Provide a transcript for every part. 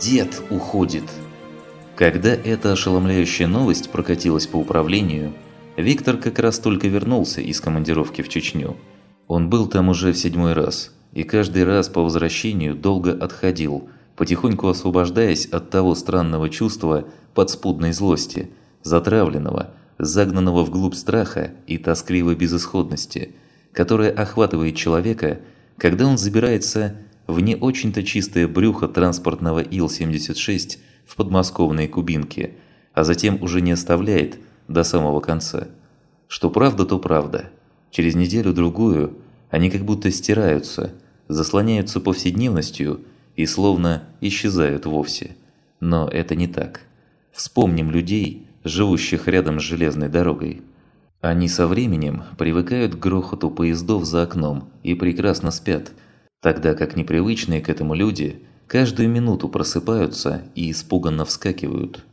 Дед уходит. Когда эта ошеломляющая новость прокатилась по управлению, Виктор как раз только вернулся из командировки в Чечню. Он был там уже в седьмой раз, и каждый раз по возвращению долго отходил, потихоньку освобождаясь от того странного чувства подспудной злости, затравленного, загнанного вглубь страха и тоскливой безысходности, которая охватывает человека, когда он забирается в не очень-то чистое брюхо транспортного Ил-76 в подмосковной Кубинке, а затем уже не оставляет до самого конца. Что правда, то правда. Через неделю-другую они как будто стираются, заслоняются повседневностью и словно исчезают вовсе. Но это не так. Вспомним людей, живущих рядом с железной дорогой. Они со временем привыкают к грохоту поездов за окном и прекрасно спят – тогда как непривычные к этому люди каждую минуту просыпаются и испуганно вскакивают.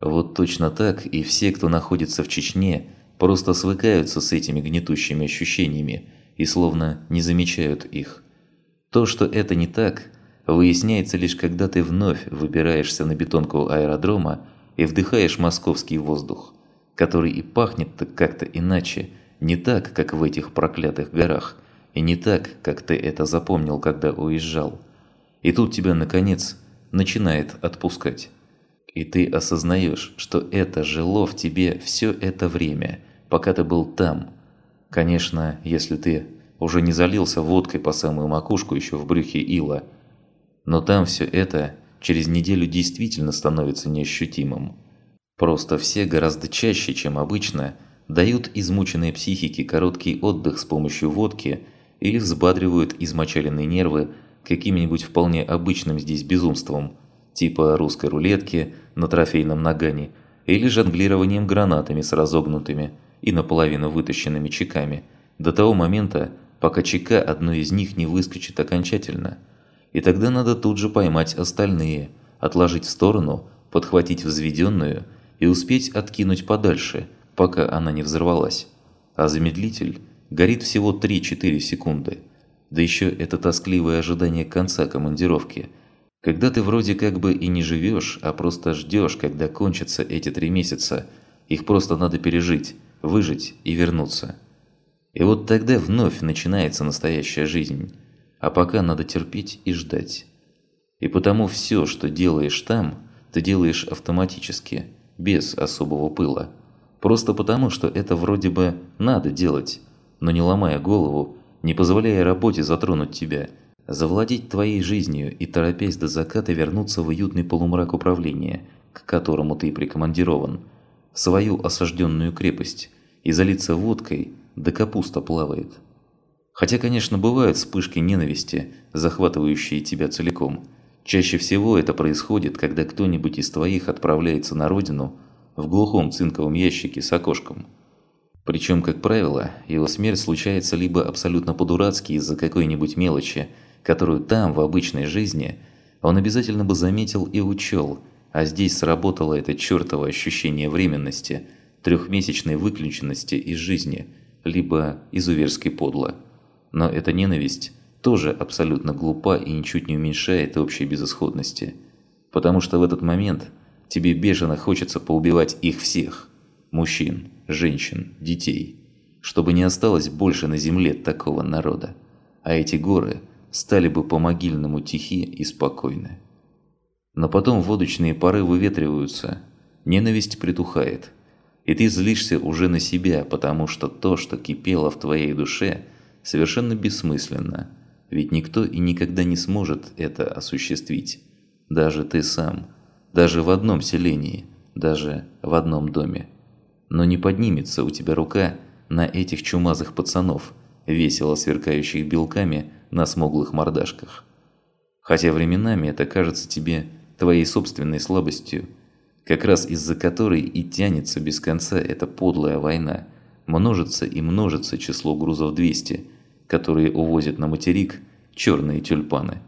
Вот точно так и все, кто находится в Чечне, просто свыкаются с этими гнетущими ощущениями и словно не замечают их. То, что это не так, выясняется лишь когда ты вновь выбираешься на бетонку аэродрома и вдыхаешь московский воздух, который и пахнет так как-то иначе, не так, как в этих проклятых горах – и не так, как ты это запомнил, когда уезжал. И тут тебя, наконец, начинает отпускать. И ты осознаешь, что это жило в тебе все это время, пока ты был там. Конечно, если ты уже не залился водкой по самую макушку еще в брюхе ила. Но там все это через неделю действительно становится неощутимым. Просто все гораздо чаще, чем обычно, дают измученной психике короткий отдых с помощью водки – или взбадривают измочаленные нервы каким-нибудь вполне обычным здесь безумством, типа русской рулетки на трофейном нагане или жонглированием гранатами с разогнутыми и наполовину вытащенными чеками, до того момента, пока чека одной из них не выскочит окончательно. И тогда надо тут же поймать остальные, отложить в сторону, подхватить взведенную и успеть откинуть подальше, пока она не взорвалась. А замедлитель – горит всего 3-4 секунды. Да еще это тоскливое ожидание конца командировки. Когда ты вроде как бы и не живешь, а просто ждешь, когда кончатся эти три месяца. Их просто надо пережить, выжить и вернуться. И вот тогда вновь начинается настоящая жизнь. А пока надо терпеть и ждать. И потому все, что делаешь там, ты делаешь автоматически, без особого пыла. Просто потому, что это вроде бы надо делать, но не ломая голову, не позволяя работе затронуть тебя, завладеть твоей жизнью и торопясь до заката вернуться в уютный полумрак управления, к которому ты прикомандирован, в свою осажденную крепость, и залиться водкой, да капуста плавает. Хотя, конечно, бывают вспышки ненависти, захватывающие тебя целиком. Чаще всего это происходит, когда кто-нибудь из твоих отправляется на родину в глухом цинковом ящике с окошком – причем, как правило, его смерть случается либо абсолютно по-дурацки из-за какой-нибудь мелочи, которую там, в обычной жизни, он обязательно бы заметил и учел, а здесь сработало это чертово ощущение временности, трехмесячной выключенности из жизни, либо изуверски подло. Но эта ненависть тоже абсолютно глупа и ничуть не уменьшает общей безысходности. Потому что в этот момент тебе бешено хочется поубивать их всех. Мужчин, женщин, детей, чтобы не осталось больше на земле такого народа, а эти горы стали бы по-могильному тихи и спокойны. Но потом водочные пары выветриваются, ненависть притухает, и ты злишься уже на себя, потому что то, что кипело в твоей душе, совершенно бессмысленно, ведь никто и никогда не сможет это осуществить, даже ты сам, даже в одном селении, даже в одном доме но не поднимется у тебя рука на этих чумазых пацанов, весело сверкающих белками на смуглых мордашках. Хотя временами это кажется тебе твоей собственной слабостью, как раз из-за которой и тянется без конца эта подлая война, множится и множится число грузов 200, которые увозят на материк черные тюльпаны.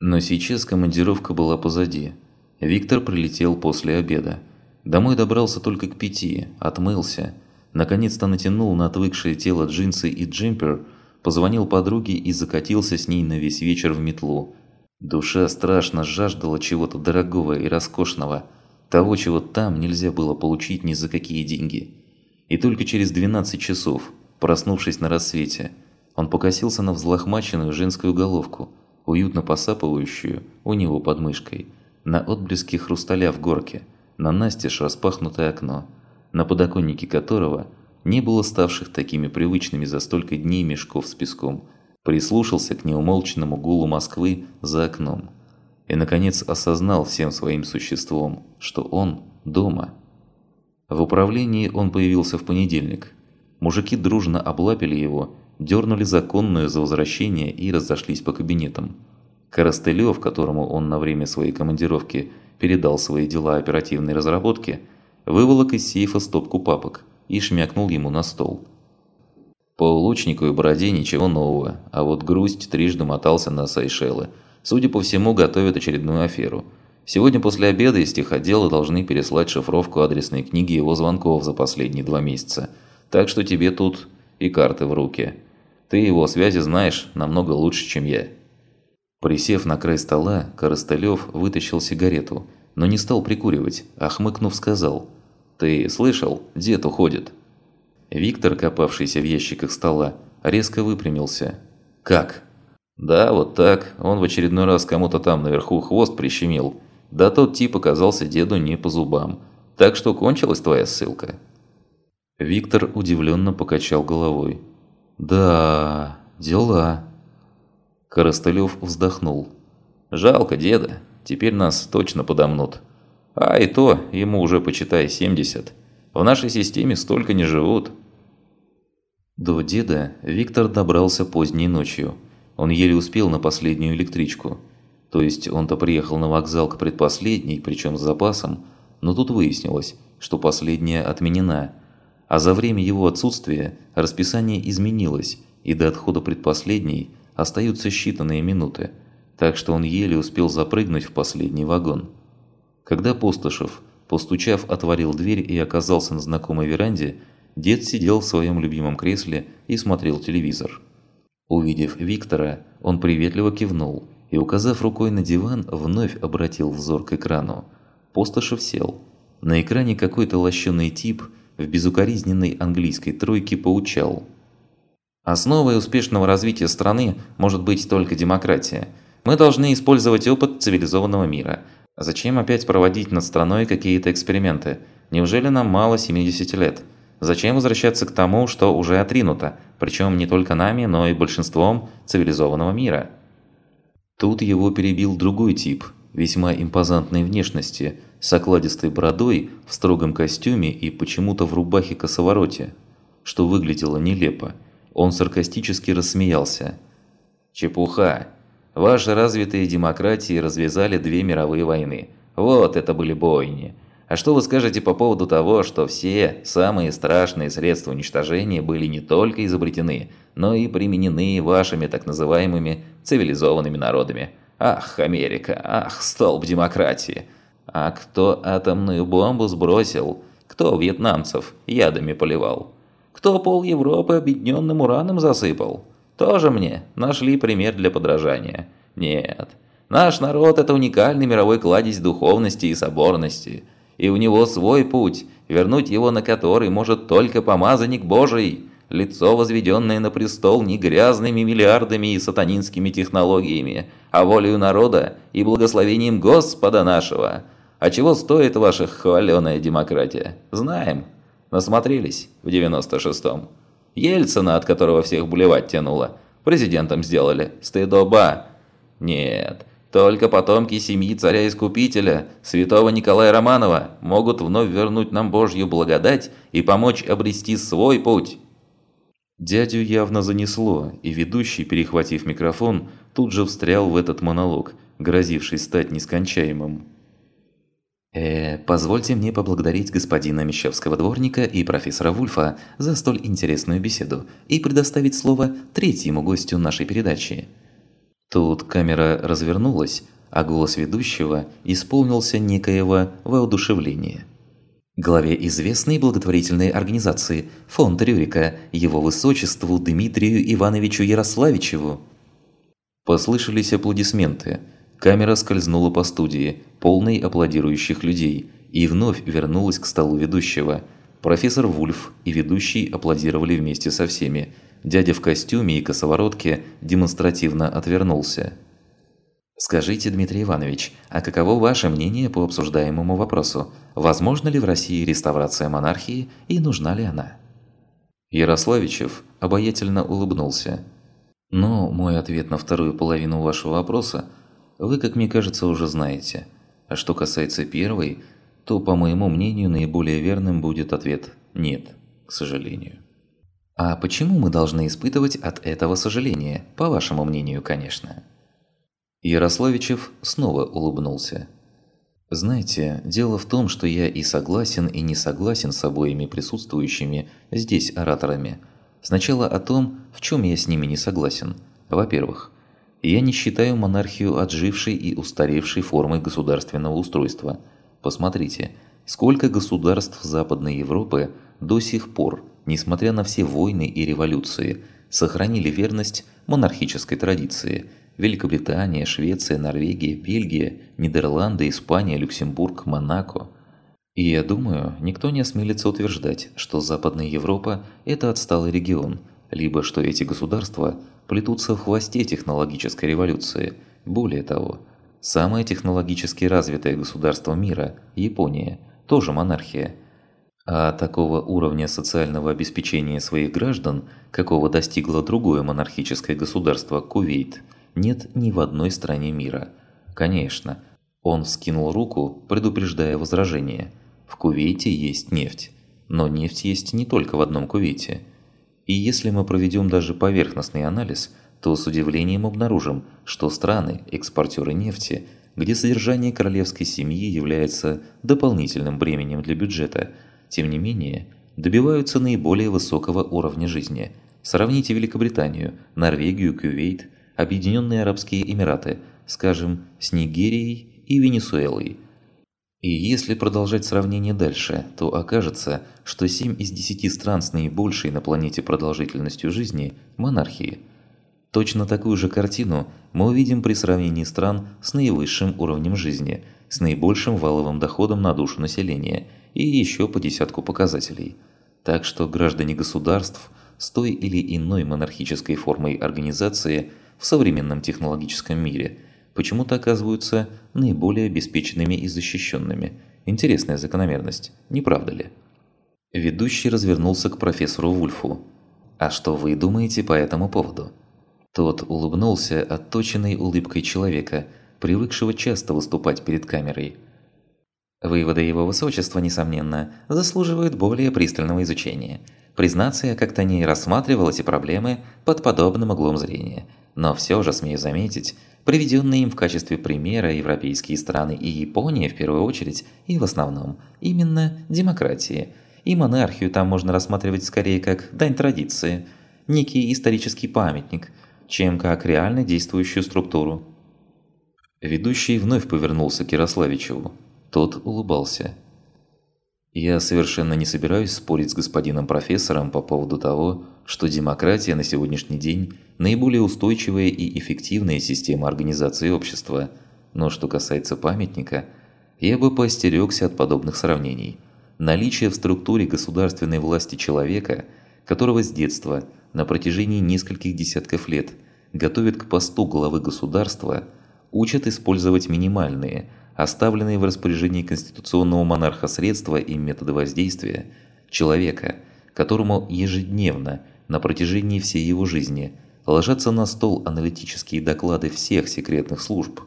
Но сейчас командировка была позади. Виктор прилетел после обеда. Домой добрался только к пяти, отмылся, наконец-то натянул на отвыкшее тело джинсы и джемпер, позвонил подруге и закатился с ней на весь вечер в метлу. Душа страшно жаждала чего-то дорогого и роскошного, того, чего там нельзя было получить ни за какие деньги. И только через 12 часов, проснувшись на рассвете, он покосился на взлохмаченную женскую головку, уютно посапывающую у него под мышкой, на отблески хрусталя в горке, на настежь распахнутое окно, на подоконнике которого не было ставших такими привычными за столько дней мешков с песком, прислушался к неумолчному гулу Москвы за окном и, наконец, осознал всем своим существом, что он дома. В управлении он появился в понедельник. Мужики дружно облапили его, дернули законную за возвращение и разошлись по кабинетам. Коростылев, которому он на время своей командировки передал свои дела оперативной разработки, выволок из сейфа стопку папок и шмякнул ему на стол. По лучнику и бороде ничего нового, а вот грусть трижды мотался на Сайшелы. Судя по всему, готовят очередную аферу. Сегодня после обеда из техотдела должны переслать шифровку адресной книги его звонков за последние два месяца. Так что тебе тут и карты в руки. Ты его связи знаешь намного лучше, чем я. Присев на край стола, Коростылев вытащил сигарету, но не стал прикуривать, а хмыкнув сказал «Ты слышал? Дед уходит». Виктор, копавшийся в ящиках стола, резко выпрямился. «Как?» «Да, вот так. Он в очередной раз кому-то там наверху хвост прищемил. Да тот тип оказался деду не по зубам. Так что кончилась твоя ссылка?» Виктор удивленно покачал головой. «Да, дела». Коростылев вздохнул. «Жалко деда. Теперь нас точно подомнут. А и то, ему уже, почитай, 70. В нашей системе столько не живут». До деда Виктор добрался поздней ночью. Он еле успел на последнюю электричку. То есть он-то приехал на вокзал к предпоследней, причем с запасом, но тут выяснилось, что последняя отменена. А за время его отсутствия расписание изменилось, и до отхода предпоследней остаются считанные минуты, так что он еле успел запрыгнуть в последний вагон. Когда Постышев, постучав, отворил дверь и оказался на знакомой веранде, Дед сидел в своем любимом кресле и смотрел телевизор. Увидев Виктора, он приветливо кивнул и, указав рукой на диван, вновь обратил взор к экрану. Постышев сел. На экране какой-то лощеный тип в безукоризненной английской тройке поучал. «Основой успешного развития страны может быть только демократия. Мы должны использовать опыт цивилизованного мира. Зачем опять проводить над страной какие-то эксперименты? Неужели нам мало 70 лет?» Зачем возвращаться к тому, что уже отринуто, причем не только нами, но и большинством цивилизованного мира? Тут его перебил другой тип, весьма импозантной внешности, с окладистой бородой, в строгом костюме и почему-то в рубахе-косовороте, что выглядело нелепо. Он саркастически рассмеялся. «Чепуха! Ваши развитые демократии развязали две мировые войны. Вот это были бойни!» А что вы скажете по поводу того, что все самые страшные средства уничтожения были не только изобретены, но и применены вашими так называемыми цивилизованными народами? Ах, Америка, ах, столб демократии! А кто атомную бомбу сбросил? Кто вьетнамцев ядами поливал? Кто пол Европы объединенным ураном засыпал? Тоже мне нашли пример для подражания. Нет, наш народ – это уникальный мировой кладезь духовности и соборности – и у него свой путь, вернуть его на который может только помазанник Божий, лицо, возведенное на престол не грязными миллиардами и сатанинскими технологиями, а волею народа и благословением Господа нашего. А чего стоит ваша хваленая демократия? Знаем. Насмотрелись в 96-м. Ельцина, от которого всех блевать тянуло, президентом сделали. Стыдоба. Нет, только потомки семьи царя-искупителя, святого Николая Романова, могут вновь вернуть нам Божью благодать и помочь обрести свой путь. Дядю явно занесло, и ведущий, перехватив микрофон, тут же встрял в этот монолог, грозивший стать нескончаемым. «Э, позвольте мне поблагодарить господина Мещевского дворника и профессора Вульфа за столь интересную беседу и предоставить слово третьему гостю нашей передачи – Тут камера развернулась, а голос ведущего исполнился некоего воодушевления. Главе известной благотворительной организации Фонд Рюрика, его высочеству Дмитрию Ивановичу Ярославичеву. Послышались аплодисменты. Камера скользнула по студии, полной аплодирующих людей, и вновь вернулась к столу ведущего. Профессор Вульф и ведущий аплодировали вместе со всеми. Дядя в костюме и косоворотке демонстративно отвернулся. Скажите, Дмитрий Иванович, а каково ваше мнение по обсуждаемому вопросу? Возможно ли в России реставрация монархии и нужна ли она? Ярославичев обаятельно улыбнулся. Но мой ответ на вторую половину вашего вопроса вы, как мне кажется, уже знаете. А что касается первой, то, по моему мнению, наиболее верным будет ответ «нет», к сожалению. А почему мы должны испытывать от этого сожаление, по вашему мнению, конечно? Ярославичев снова улыбнулся. Знаете, дело в том, что я и согласен, и не согласен с обоими присутствующими здесь ораторами. Сначала о том, в чем я с ними не согласен. Во-первых, я не считаю монархию отжившей и устаревшей формой государственного устройства. Посмотрите, сколько государств Западной Европы до сих пор, несмотря на все войны и революции, сохранили верность монархической традиции – Великобритания, Швеция, Норвегия, Бельгия, Нидерланды, Испания, Люксембург, Монако. И я думаю, никто не осмелится утверждать, что Западная Европа – это отсталый регион, либо что эти государства плетутся в хвосте технологической революции. Более того, самое технологически развитое государство мира – Япония, тоже монархия. А такого уровня социального обеспечения своих граждан, какого достигло другое монархическое государство – Кувейт – нет ни в одной стране мира. Конечно, он вскинул руку, предупреждая возражение. В Кувейте есть нефть. Но нефть есть не только в одном Кувейте. И если мы проведем даже поверхностный анализ, то с удивлением обнаружим, что страны, экспортеры нефти, где содержание королевской семьи является дополнительным бременем для бюджета, тем не менее, добиваются наиболее высокого уровня жизни. Сравните Великобританию, Норвегию, Кувейт – Объединенные Арабские Эмираты, скажем, с Нигерией и Венесуэлой. И если продолжать сравнение дальше, то окажется, что 7 из 10 стран с наибольшей на планете продолжительностью жизни – монархии. Точно такую же картину мы увидим при сравнении стран с наивысшим уровнем жизни, с наибольшим валовым доходом на душу населения и еще по десятку показателей. Так что граждане государств с той или иной монархической формой организации – в современном технологическом мире почему-то оказываются наиболее обеспеченными и защищенными. Интересная закономерность, не правда ли? Ведущий развернулся к профессору Вульфу. «А что вы думаете по этому поводу?» Тот улыбнулся отточенной улыбкой человека, привыкшего часто выступать перед камерой. Выводы его высочества, несомненно, заслуживают более пристального изучения. Признаться, я как-то не рассматривал эти проблемы под подобным углом зрения – но все же, смею заметить, приведенные им в качестве примера европейские страны и Япония в первую очередь, и в основном, именно демократии. И монархию там можно рассматривать скорее как дань традиции, некий исторический памятник, чем как реально действующую структуру. Ведущий вновь повернулся к Ярославичеву. Тот улыбался. Я совершенно не собираюсь спорить с господином профессором по поводу того, что демократия на сегодняшний день наиболее устойчивая и эффективная система организации общества. Но что касается памятника, я бы поостерегся от подобных сравнений. Наличие в структуре государственной власти человека, которого с детства, на протяжении нескольких десятков лет, готовят к посту главы государства, учат использовать минимальные – оставленные в распоряжении конституционного монарха средства и методы воздействия человека, которому ежедневно на протяжении всей его жизни ложатся на стол аналитические доклады всех секретных служб,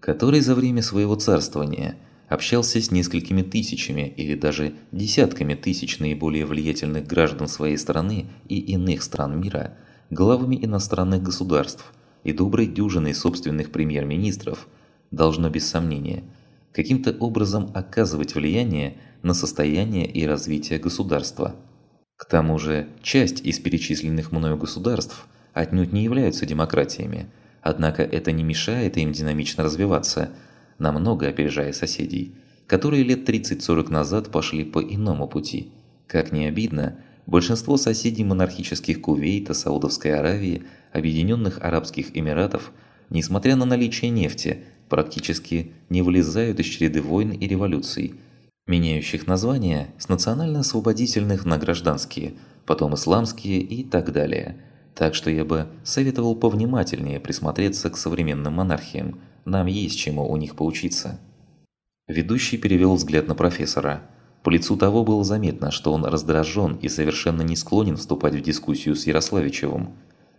который за время своего царствования общался с несколькими тысячами или даже десятками тысяч наиболее влиятельных граждан своей страны и иных стран мира, главами иностранных государств и доброй дюжиной собственных премьер-министров – должно без сомнения каким-то образом оказывать влияние на состояние и развитие государства. К тому же, часть из перечисленных мною государств отнюдь не являются демократиями, однако это не мешает им динамично развиваться, намного опережая соседей, которые лет 30-40 назад пошли по иному пути. Как ни обидно, большинство соседей монархических Кувейта, Саудовской Аравии, Объединенных Арабских Эмиратов, несмотря на наличие нефти, практически не вылезают из череды войн и революций, меняющих названия с национально-освободительных на гражданские, потом исламские и так далее. Так что я бы советовал повнимательнее присмотреться к современным монархиям, нам есть чему у них поучиться. Ведущий перевел взгляд на профессора. По лицу того было заметно, что он раздражен и совершенно не склонен вступать в дискуссию с Ярославичевым.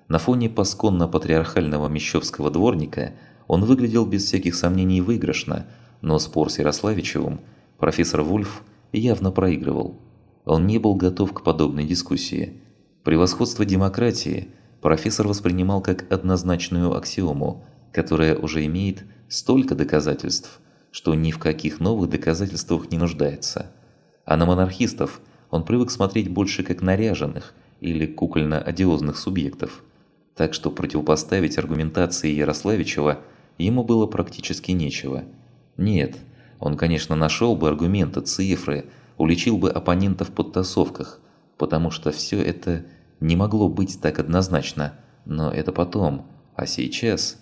На фоне пасконно-патриархального мещовского дворника он выглядел без всяких сомнений выигрышно, но спор с Ярославичевым профессор Вульф явно проигрывал. Он не был готов к подобной дискуссии. Превосходство демократии профессор воспринимал как однозначную аксиому, которая уже имеет столько доказательств, что ни в каких новых доказательствах не нуждается. А на монархистов он привык смотреть больше как наряженных или кукольно-одиозных субъектов. Так что противопоставить аргументации Ярославичева ему было практически нечего. Нет, он, конечно, нашел бы аргументы, цифры, уличил бы оппонентов в подтасовках, потому что все это не могло быть так однозначно, но это потом, а сейчас...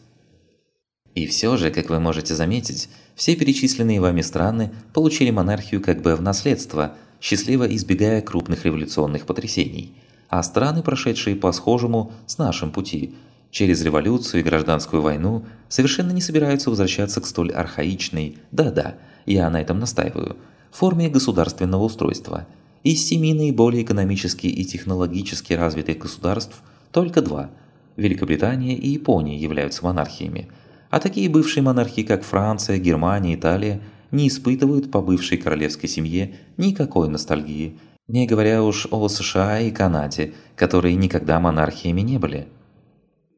И все же, как вы можете заметить, все перечисленные вами страны получили монархию как бы в наследство, счастливо избегая крупных революционных потрясений. А страны, прошедшие по схожему с нашим пути, через революцию и гражданскую войну, совершенно не собираются возвращаться к столь архаичной, да-да, я на этом настаиваю, форме государственного устройства. Из семи наиболее экономически и технологически развитых государств только два – Великобритания и Япония являются монархиями – а такие бывшие монархии, как Франция, Германия, Италия, не испытывают по бывшей королевской семье никакой ностальгии, не говоря уж о США и Канаде, которые никогда монархиями не были.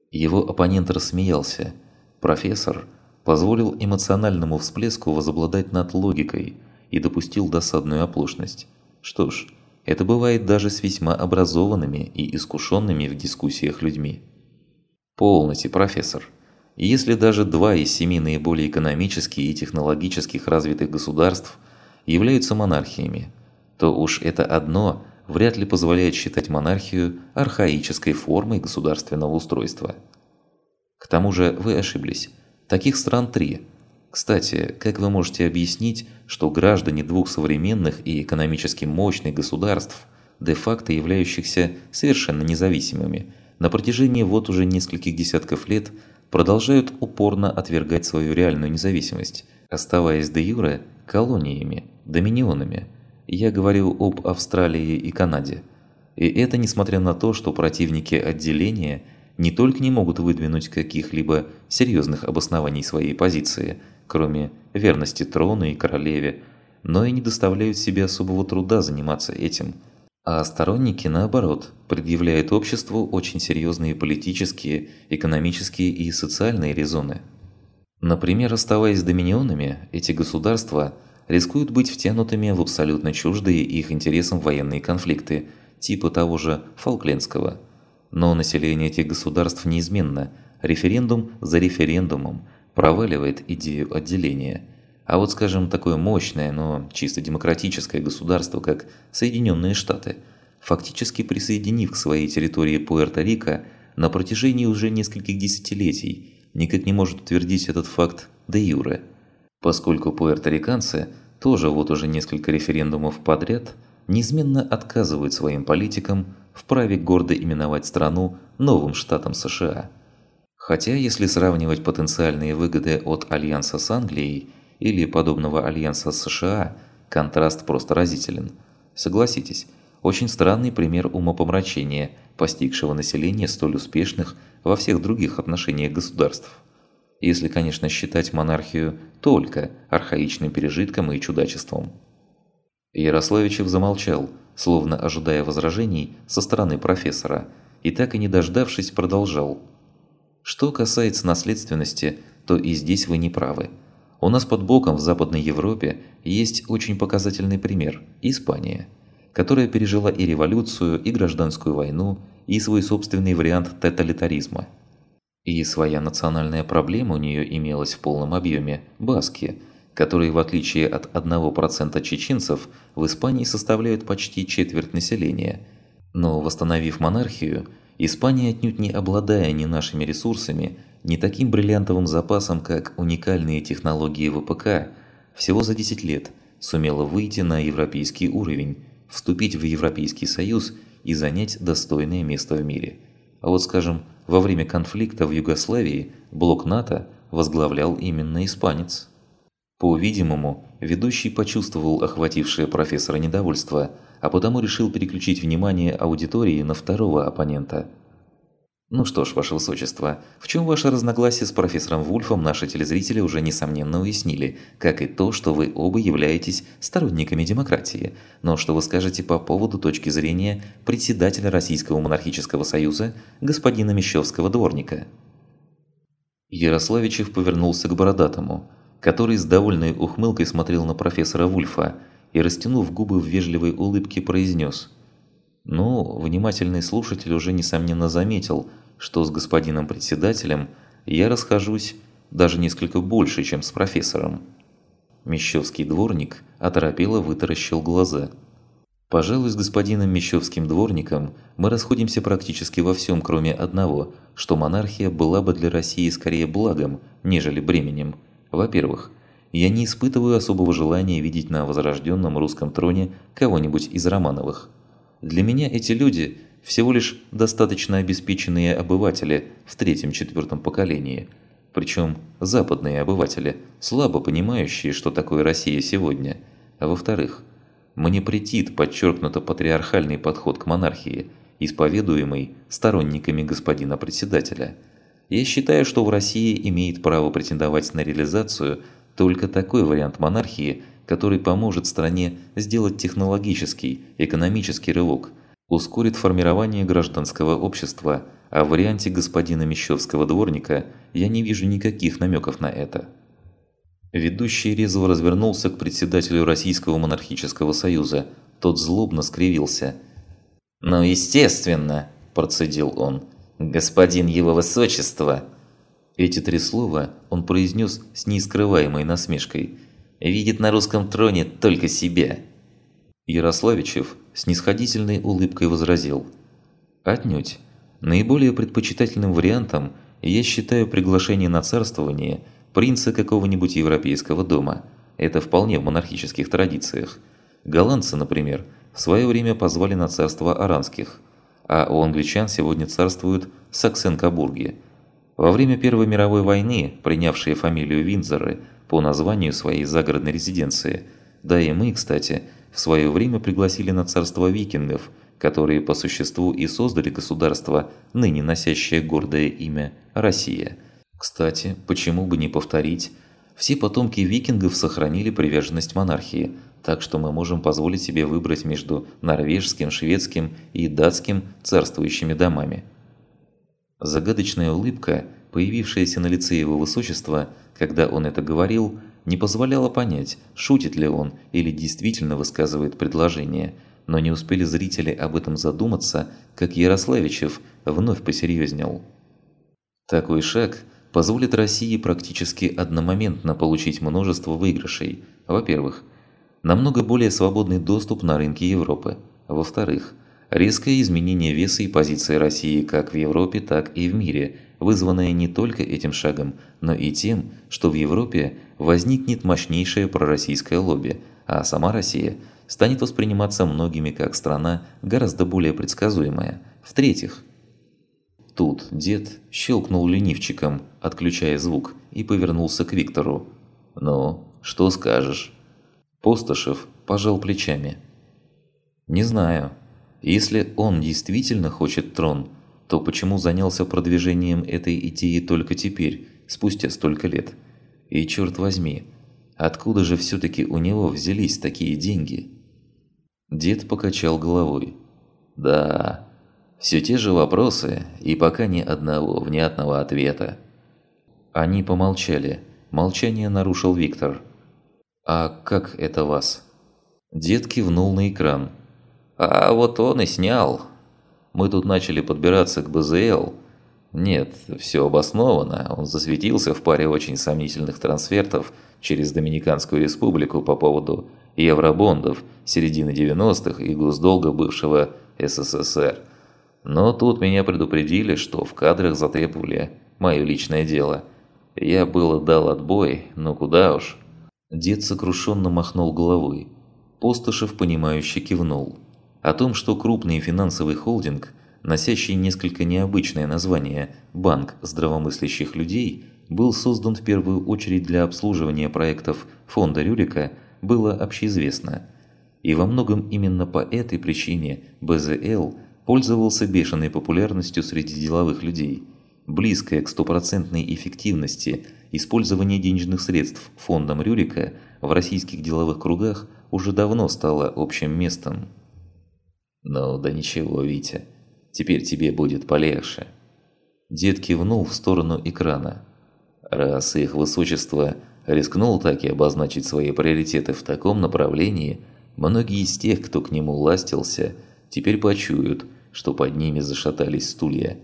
Его оппонент рассмеялся. Профессор позволил эмоциональному всплеску возобладать над логикой и допустил досадную оплошность. Что ж, это бывает даже с весьма образованными и искушенными в дискуссиях людьми. «Полностью, профессор», если даже два из семи наиболее экономически и технологически развитых государств являются монархиями, то уж это одно вряд ли позволяет считать монархию архаической формой государственного устройства. К тому же вы ошиблись. Таких стран три. Кстати, как вы можете объяснить, что граждане двух современных и экономически мощных государств, де-факто являющихся совершенно независимыми, на протяжении вот уже нескольких десятков лет – продолжают упорно отвергать свою реальную независимость, оставаясь де юре колониями, доминионами. Я говорю об Австралии и Канаде. И это несмотря на то, что противники отделения не только не могут выдвинуть каких-либо серьезных обоснований своей позиции, кроме верности трону и королеве, но и не доставляют себе особого труда заниматься этим – а сторонники, наоборот, предъявляют обществу очень серьезные политические, экономические и социальные резоны. Например, оставаясь доминионами, эти государства рискуют быть втянутыми в абсолютно чуждые их интересам военные конфликты, типа того же Фолклендского. Но население этих государств неизменно, референдум за референдумом, проваливает идею отделения – а вот, скажем, такое мощное, но чисто демократическое государство, как Соединенные Штаты, фактически присоединив к своей территории Пуэрто-Рико на протяжении уже нескольких десятилетий, никак не может утвердить этот факт де юре. Поскольку пуэрториканцы тоже вот уже несколько референдумов подряд неизменно отказывают своим политикам в праве гордо именовать страну новым штатом США. Хотя, если сравнивать потенциальные выгоды от альянса с Англией – или подобного альянса с США, контраст просто разителен. Согласитесь, очень странный пример умопомрачения, постигшего население столь успешных во всех других отношениях государств. Если, конечно, считать монархию только архаичным пережитком и чудачеством. Ярославичев замолчал, словно ожидая возражений со стороны профессора, и так и не дождавшись продолжал. Что касается наследственности, то и здесь вы не правы. У нас под боком в Западной Европе есть очень показательный пример – Испания, которая пережила и революцию, и гражданскую войну, и свой собственный вариант тоталитаризма. И своя национальная проблема у нее имелась в полном объеме – баски, которые в отличие от 1% чеченцев в Испании составляют почти четверть населения. Но восстановив монархию, Испания, отнюдь не обладая ни нашими ресурсами, ни таким бриллиантовым запасом, как уникальные технологии ВПК, всего за 10 лет сумела выйти на европейский уровень, вступить в Европейский Союз и занять достойное место в мире. А вот, скажем, во время конфликта в Югославии блок НАТО возглавлял именно испанец. По-видимому, ведущий почувствовал охватившее профессора недовольство, а потому решил переключить внимание аудитории на второго оппонента – ну что ж, ваше высочество, в чем ваше разногласие с профессором Вульфом наши телезрители уже несомненно уяснили, как и то, что вы оба являетесь сторонниками демократии. Но что вы скажете по поводу точки зрения председателя Российского монархического союза господина Мещовского дворника? Ярославичев повернулся к Бородатому, который с довольной ухмылкой смотрел на профессора Вульфа и, растянув губы в вежливой улыбке, произнес «Ну, внимательный слушатель уже несомненно заметил – что с господином председателем я расхожусь даже несколько больше, чем с профессором. Мещовский дворник оторопело вытаращил глаза. Пожалуй, с господином Мещовским дворником мы расходимся практически во всем, кроме одного, что монархия была бы для России скорее благом, нежели бременем. Во-первых, я не испытываю особого желания видеть на возрожденном русском троне кого-нибудь из Романовых. Для меня эти люди – всего лишь достаточно обеспеченные обыватели в третьем-четвертом поколении, причем западные обыватели, слабо понимающие, что такое Россия сегодня. А во-вторых, мне претит подчеркнуто патриархальный подход к монархии, исповедуемый сторонниками господина председателя. Я считаю, что в России имеет право претендовать на реализацию только такой вариант монархии, который поможет стране сделать технологический, экономический рывок – ускорит формирование гражданского общества, а в варианте господина Мещовского дворника я не вижу никаких намеков на это. Ведущий резво развернулся к председателю Российского монархического союза. Тот злобно скривился. «Ну, естественно!» – процедил он. «Господин его высочество!» Эти три слова он произнес с неискрываемой насмешкой. «Видит на русском троне только себя!» Ярославичев с нисходительной улыбкой возразил. «Отнюдь. Наиболее предпочтительным вариантом я считаю приглашение на царствование принца какого-нибудь европейского дома. Это вполне в монархических традициях. Голландцы, например, в свое время позвали на царство аранских, а у англичан сегодня царствуют Саксен-Кабурги. Во время Первой мировой войны, принявшие фамилию Виндзоры по названию своей загородной резиденции, да и мы, кстати, в свое время пригласили на царство викингов, которые по существу и создали государство, ныне носящее гордое имя Россия. Кстати, почему бы не повторить, все потомки викингов сохранили приверженность монархии, так что мы можем позволить себе выбрать между норвежским, шведским и датским царствующими домами. Загадочная улыбка, появившаяся на лице его высочества, когда он это говорил – не позволяло понять, шутит ли он или действительно высказывает предложение, но не успели зрители об этом задуматься, как Ярославичев вновь посерьезнел. Такой шаг позволит России практически одномоментно получить множество выигрышей. Во-первых, намного более свободный доступ на рынки Европы. Во-вторых, резкое изменение веса и позиции России как в Европе, так и в мире, вызванное не только этим шагом, но и тем, что в Европе возникнет мощнейшее пророссийское лобби, а сама Россия станет восприниматься многими как страна гораздо более предсказуемая. В-третьих, тут дед щелкнул ленивчиком, отключая звук, и повернулся к Виктору. «Ну, что скажешь?» Постышев пожал плечами. «Не знаю. Если он действительно хочет трон, то почему занялся продвижением этой идеи только теперь, спустя столько лет?» И черт возьми, откуда же все-таки у него взялись такие деньги? Дед покачал головой. Да, все те же вопросы, и пока ни одного внятного ответа. Они помолчали. Молчание нарушил Виктор. «А как это вас?» Дед кивнул на экран. «А вот он и снял. Мы тут начали подбираться к БЗЛ, нет, все обосновано. Он засветился в паре очень сомнительных трансфертов через Доминиканскую республику по поводу евробондов середины 90-х и госдолга бывшего СССР. Но тут меня предупредили, что в кадрах затребовали мое личное дело. Я было дал отбой, но куда уж. Дед сокрушенно махнул головой. Постышев, понимающе кивнул. О том, что крупный финансовый холдинг, носящий несколько необычное название «Банк здравомыслящих людей», был создан в первую очередь для обслуживания проектов фонда Рюрика, было общеизвестно. И во многом именно по этой причине БЗЛ пользовался бешеной популярностью среди деловых людей. Близкое к стопроцентной эффективности использование денежных средств фондом Рюрика в российских деловых кругах уже давно стало общим местом. «Ну да ничего, Витя, теперь тебе будет полегче». Дед кивнул в сторону экрана. Раз их высочество рискнул так и обозначить свои приоритеты в таком направлении, многие из тех, кто к нему ластился, теперь почуют, что под ними зашатались стулья.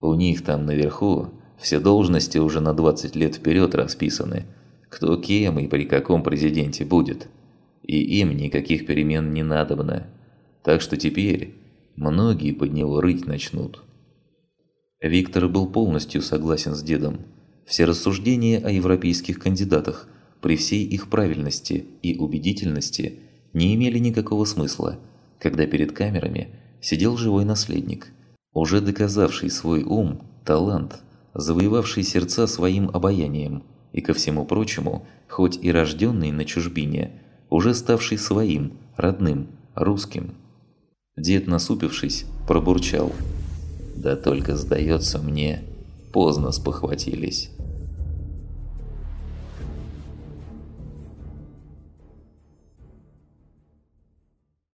У них там наверху все должности уже на 20 лет вперед расписаны, кто кем и при каком президенте будет. И им никаких перемен не надобно. Так что теперь многие под него рыть начнут. Виктор был полностью согласен с дедом. Все рассуждения о европейских кандидатах, при всей их правильности и убедительности, не имели никакого смысла, когда перед камерами сидел живой наследник, уже доказавший свой ум, талант, завоевавший сердца своим обаянием и, ко всему прочему, хоть и рожденный на чужбине, уже ставший своим, родным, русским. Дед, насупившись, пробурчал. «Да только, сдается мне, поздно спохватились».